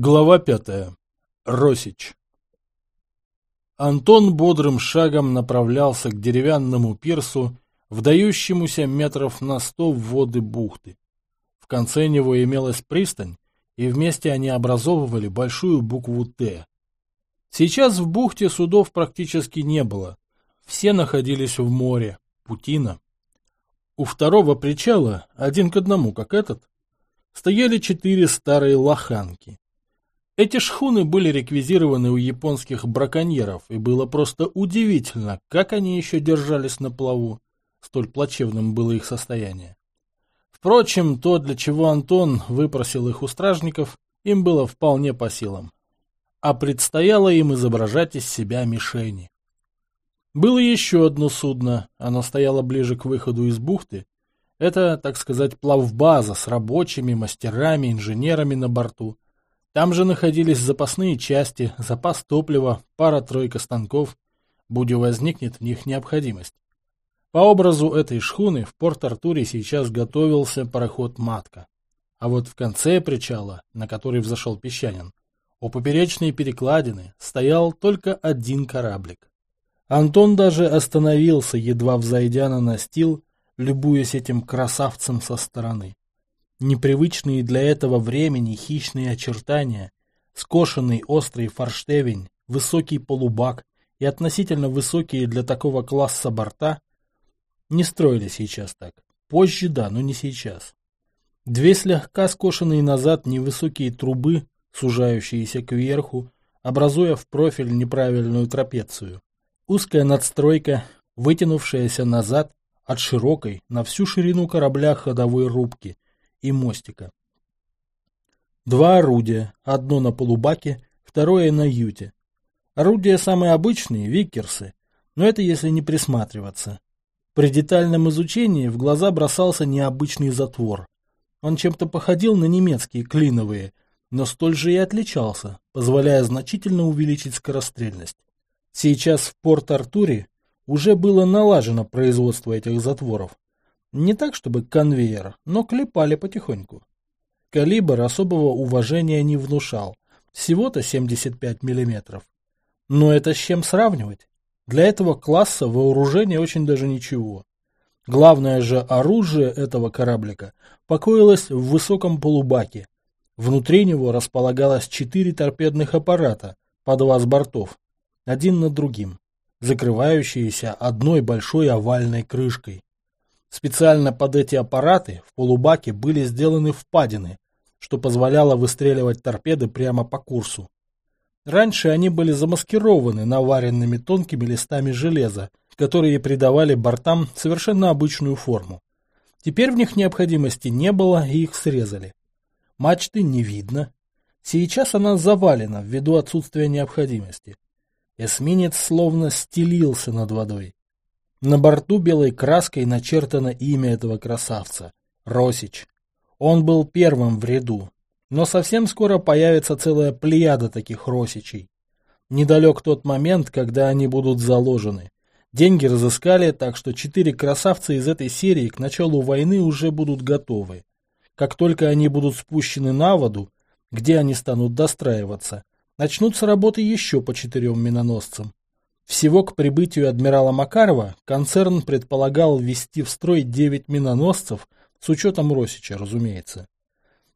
Глава пятая. Росич. Антон бодрым шагом направлялся к деревянному пирсу, вдающемуся метров на сто в воды бухты. В конце него имелась пристань, и вместе они образовывали большую букву «Т». Сейчас в бухте судов практически не было. Все находились в море, путина. У второго причала, один к одному, как этот, стояли четыре старые лоханки. Эти шхуны были реквизированы у японских браконьеров, и было просто удивительно, как они еще держались на плаву. Столь плачевным было их состояние. Впрочем, то, для чего Антон выпросил их у стражников, им было вполне по силам. А предстояло им изображать из себя мишени. Было еще одно судно, оно стояло ближе к выходу из бухты. Это, так сказать, плавбаза с рабочими, мастерами, инженерами на борту – там же находились запасные части, запас топлива, пара-тройка станков, будь возникнет в них необходимость. По образу этой шхуны в Порт-Артуре сейчас готовился пароход «Матка». А вот в конце причала, на который взошел песчанин, у поперечной перекладины стоял только один кораблик. Антон даже остановился, едва взойдя на настил, любуясь этим красавцем со стороны. Непривычные для этого времени хищные очертания, скошенный острый форштевень, высокий полубак и относительно высокие для такого класса борта не строили сейчас так. Позже да, но не сейчас. Две слегка скошенные назад невысокие трубы, сужающиеся кверху, образуя в профиль неправильную трапецию. Узкая надстройка, вытянувшаяся назад от широкой на всю ширину корабля ходовой рубки – и мостика. Два орудия, одно на полубаке, второе на юте. Орудия самые обычные, виккерсы, но это если не присматриваться. При детальном изучении в глаза бросался необычный затвор. Он чем-то походил на немецкие клиновые, но столь же и отличался, позволяя значительно увеличить скорострельность. Сейчас в Порт-Артуре уже было налажено производство этих затворов, не так, чтобы конвейер, но клепали потихоньку. Калибр особого уважения не внушал. Всего-то 75 миллиметров. Но это с чем сравнивать? Для этого класса вооружение очень даже ничего. Главное же оружие этого кораблика покоилось в высоком полубаке. Внутри него располагалось четыре торпедных аппарата по два с бортов, один над другим, закрывающиеся одной большой овальной крышкой. Специально под эти аппараты в полубаке были сделаны впадины, что позволяло выстреливать торпеды прямо по курсу. Раньше они были замаскированы наваренными тонкими листами железа, которые придавали бортам совершенно обычную форму. Теперь в них необходимости не было, и их срезали. Мачты не видно. Сейчас она завалена ввиду отсутствия необходимости. Эсминец словно стелился над водой. На борту белой краской начертано имя этого красавца – Росич. Он был первым в ряду, но совсем скоро появится целая плеяда таких Росичей. Недалек тот момент, когда они будут заложены. Деньги разыскали, так что четыре красавца из этой серии к началу войны уже будут готовы. Как только они будут спущены на воду, где они станут достраиваться, начнутся работы еще по четырем миноносцам. Всего к прибытию адмирала Макарова концерн предполагал ввести в строй 9 миноносцев, с учетом Росича, разумеется.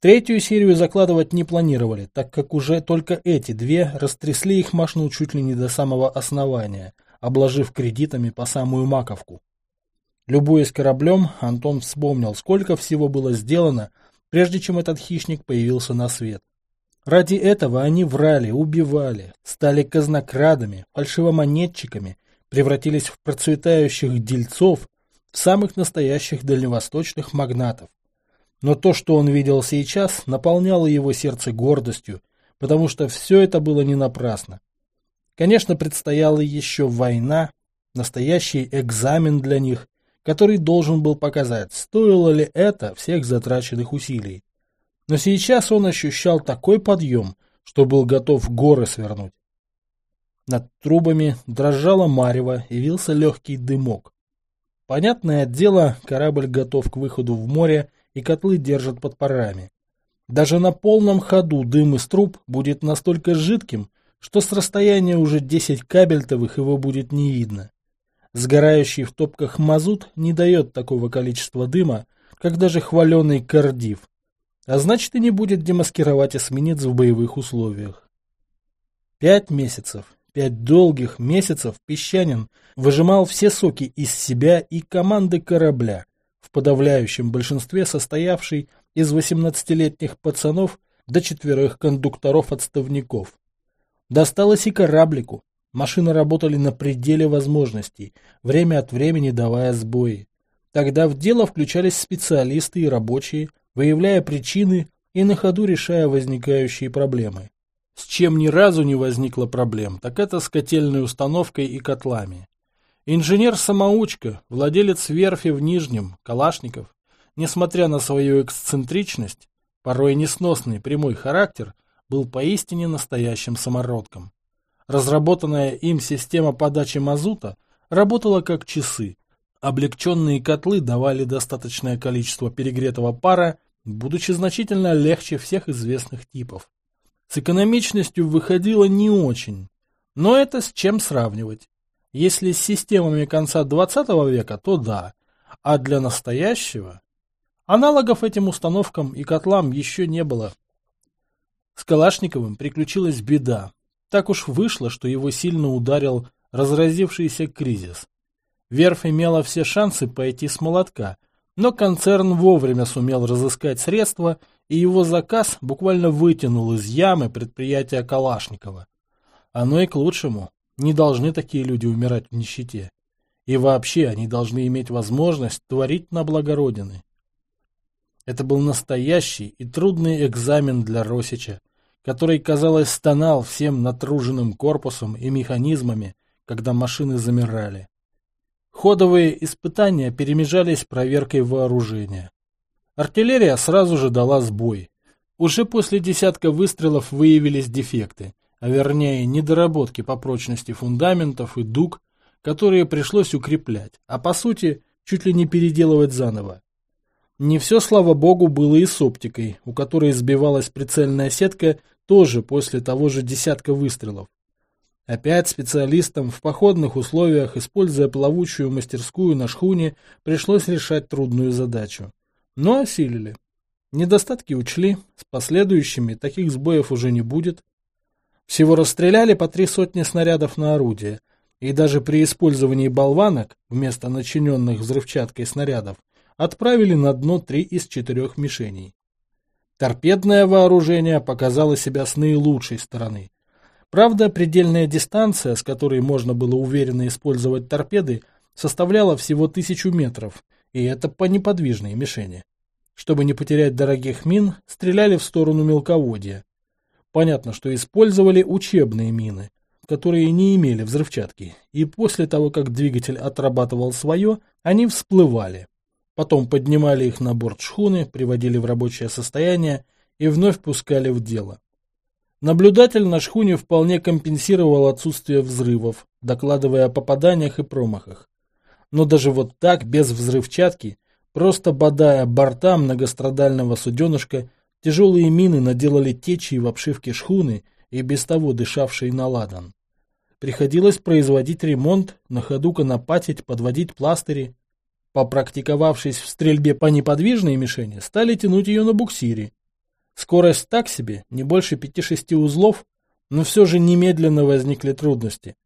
Третью серию закладывать не планировали, так как уже только эти две растрясли их машину чуть ли не до самого основания, обложив кредитами по самую маковку. Любуясь кораблем, Антон вспомнил, сколько всего было сделано, прежде чем этот хищник появился на свет. Ради этого они врали, убивали, стали казнокрадами, фальшивомонетчиками, превратились в процветающих дельцов, в самых настоящих дальневосточных магнатов. Но то, что он видел сейчас, наполняло его сердце гордостью, потому что все это было не напрасно. Конечно, предстояла еще война, настоящий экзамен для них, который должен был показать, стоило ли это всех затраченных усилий. Но сейчас он ощущал такой подъем, что был готов горы свернуть. Над трубами дрожало марево и вился легкий дымок. Понятное дело, корабль готов к выходу в море, и котлы держат под парами. Даже на полном ходу дым из труб будет настолько жидким, что с расстояния уже 10 кабельтовых его будет не видно. Сгорающий в топках мазут не дает такого количества дыма, как даже хваленый кардив, а значит и не будет демаскировать эсминец в боевых условиях. Пять месяцев, пять долгих месяцев Песчанин выжимал все соки из себя и команды корабля, в подавляющем большинстве состоявшей из 18-летних пацанов до четверых кондукторов-отставников. Досталось и кораблику. Машины работали на пределе возможностей, время от времени давая сбои. Тогда в дело включались специалисты и рабочие, выявляя причины и на ходу решая возникающие проблемы. С чем ни разу не возникло проблем, так это с котельной установкой и котлами. Инженер-самоучка, владелец верфи в Нижнем, Калашников, несмотря на свою эксцентричность, порой несносный прямой характер, был поистине настоящим самородком. Разработанная им система подачи мазута работала как часы. Облегченные котлы давали достаточное количество перегретого пара, будучи значительно легче всех известных типов. С экономичностью выходило не очень, но это с чем сравнивать. Если с системами конца 20 века, то да, а для настоящего Аналогов этим установкам и котлам еще не было. С Калашниковым приключилась беда. Так уж вышло, что его сильно ударил разразившийся кризис. Верфь имела все шансы пойти с молотка, но концерн вовремя сумел разыскать средства, и его заказ буквально вытянул из ямы предприятия Калашникова. Оно и к лучшему. Не должны такие люди умирать в нищете. И вообще они должны иметь возможность творить на благо Родины. Это был настоящий и трудный экзамен для Росича, который, казалось, стонал всем натруженным корпусом и механизмами, когда машины замирали. Ходовые испытания перемежались проверкой вооружения. Артиллерия сразу же дала сбой. Уже после десятка выстрелов выявились дефекты, а вернее недоработки по прочности фундаментов и дуг, которые пришлось укреплять, а по сути чуть ли не переделывать заново. Не все, слава богу, было и с оптикой, у которой сбивалась прицельная сетка тоже после того же десятка выстрелов. Опять специалистам в походных условиях, используя плавучую мастерскую на шхуне, пришлось решать трудную задачу. Но осилили. Недостатки учли, с последующими таких сбоев уже не будет. Всего расстреляли по три сотни снарядов на орудие, и даже при использовании болванок вместо начиненных взрывчаткой снарядов отправили на дно три из четырех мишеней. Торпедное вооружение показало себя с наилучшей стороны. Правда, предельная дистанция, с которой можно было уверенно использовать торпеды, составляла всего тысячу метров, и это по неподвижной мишени. Чтобы не потерять дорогих мин, стреляли в сторону мелководья. Понятно, что использовали учебные мины, которые не имели взрывчатки, и после того, как двигатель отрабатывал свое, они всплывали. Потом поднимали их на борт шхуны, приводили в рабочее состояние и вновь пускали в дело. Наблюдатель на шхуне вполне компенсировал отсутствие взрывов, докладывая о попаданиях и промахах. Но даже вот так, без взрывчатки, просто бодая борта многострадального суденышка, тяжелые мины наделали течи в обшивке шхуны и без того дышавшей на ладан. Приходилось производить ремонт, на ходу конопатить, подводить пластыри. Попрактиковавшись в стрельбе по неподвижной мишени, стали тянуть ее на буксире. Скорость так себе, не больше 5-6 узлов, но все же немедленно возникли трудности.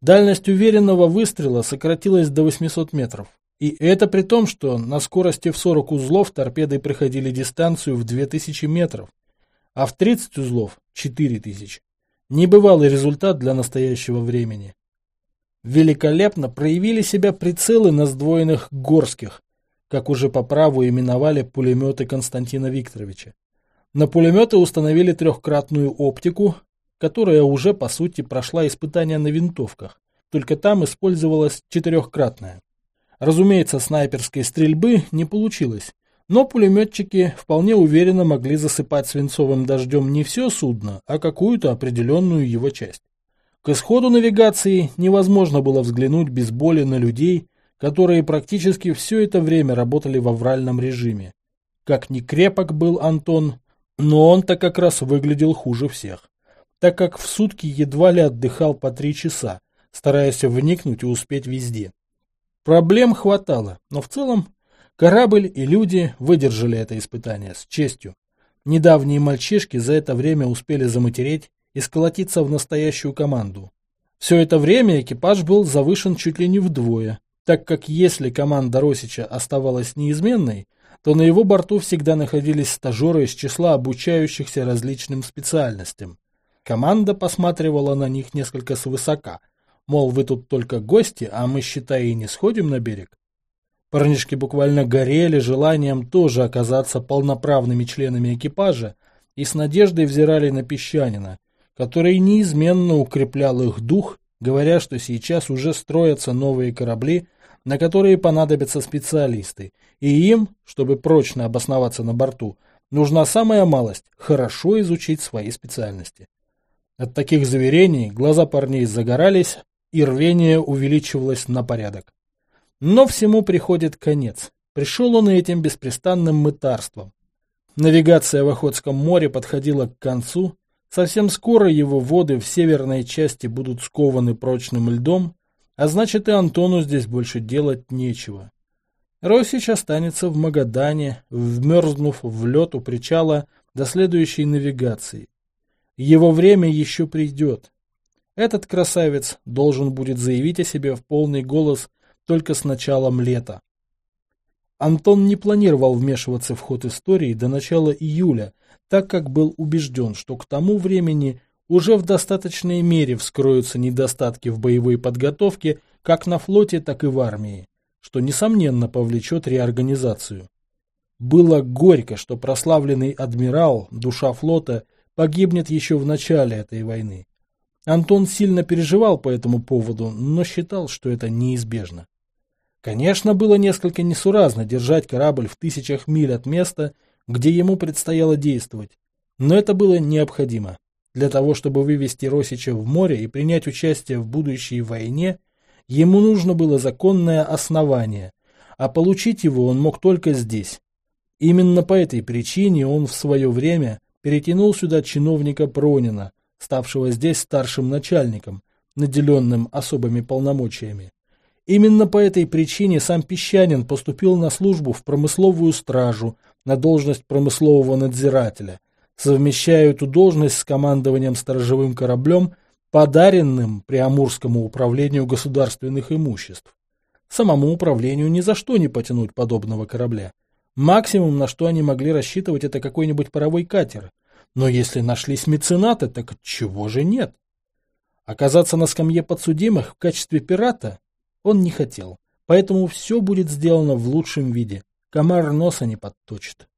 Дальность уверенного выстрела сократилась до 800 метров. И это при том, что на скорости в 40 узлов торпеды проходили дистанцию в 2000 метров, а в 30 узлов – 4000. Небывалый результат для настоящего времени. Великолепно проявили себя прицелы на сдвоенных Горских, как уже по праву именовали пулеметы Константина Викторовича. На пулеметы установили трехкратную оптику, которая уже по сути прошла испытания на винтовках, только там использовалась четырехкратная. Разумеется, снайперской стрельбы не получилось, но пулеметчики вполне уверенно могли засыпать свинцовым дождем не все судно, а какую-то определенную его часть. К исходу навигации невозможно было взглянуть без боли на людей, которые практически все это время работали в авральном режиме. Как ни крепок был Антон, Но он-то как раз выглядел хуже всех, так как в сутки едва ли отдыхал по три часа, стараясь вникнуть и успеть везде. Проблем хватало, но в целом корабль и люди выдержали это испытание с честью. Недавние мальчишки за это время успели заматереть и сколотиться в настоящую команду. Все это время экипаж был завышен чуть ли не вдвое, так как если команда Росича оставалась неизменной, то на его борту всегда находились стажеры из числа обучающихся различным специальностям. Команда посматривала на них несколько свысока, мол, вы тут только гости, а мы, считай, и не сходим на берег. Парнишки буквально горели желанием тоже оказаться полноправными членами экипажа и с надеждой взирали на песчанина, который неизменно укреплял их дух, говоря, что сейчас уже строятся новые корабли, на которые понадобятся специалисты, и им, чтобы прочно обосноваться на борту, нужна самая малость – хорошо изучить свои специальности. От таких заверений глаза парней загорались, и рвение увеличивалось на порядок. Но всему приходит конец. Пришел он этим беспрестанным мытарством. Навигация в Охотском море подходила к концу, Совсем скоро его воды в северной части будут скованы прочным льдом, а значит и Антону здесь больше делать нечего. Росич останется в Магадане, вмерзнув в лед у причала до следующей навигации. Его время еще придет. Этот красавец должен будет заявить о себе в полный голос только с началом лета. Антон не планировал вмешиваться в ход истории до начала июля, так как был убежден, что к тому времени уже в достаточной мере вскроются недостатки в боевой подготовке как на флоте, так и в армии, что, несомненно, повлечет реорганизацию. Было горько, что прославленный адмирал, душа флота, погибнет еще в начале этой войны. Антон сильно переживал по этому поводу, но считал, что это неизбежно. Конечно, было несколько несуразно держать корабль в тысячах миль от места, где ему предстояло действовать. Но это было необходимо. Для того, чтобы вывести Росича в море и принять участие в будущей войне, ему нужно было законное основание, а получить его он мог только здесь. Именно по этой причине он в свое время перетянул сюда чиновника Пронина, ставшего здесь старшим начальником, наделенным особыми полномочиями. Именно по этой причине сам Песчанин поступил на службу в промысловую стражу на должность промыслового надзирателя, совмещая эту должность с командованием сторожевым кораблем, подаренным Приамурскому управлению государственных имуществ. Самому управлению ни за что не потянуть подобного корабля. Максимум, на что они могли рассчитывать, это какой-нибудь паровой катер. Но если нашлись меценаты, так чего же нет? Оказаться на скамье подсудимых в качестве пирата он не хотел. Поэтому все будет сделано в лучшем виде. Комар носа не подточит.